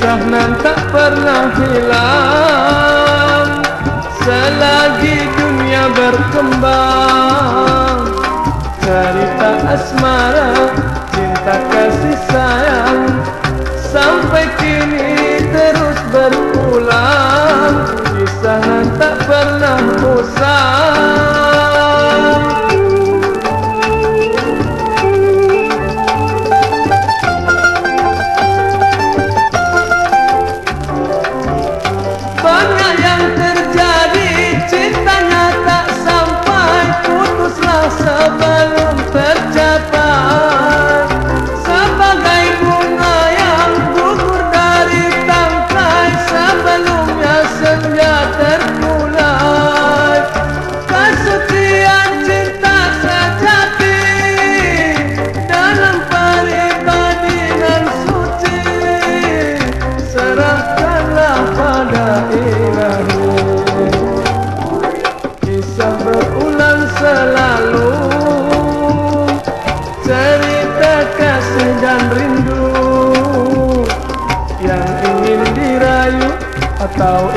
kisah nan tak pernah hilang. Selagi dunia berkembang cerita asmara cinta kasih sayang. Sampai kini terus berulang kisah nan tak pernah usai Di sabit ulang selalu. Cerita kasih dan rindu yang ingin dirayu atau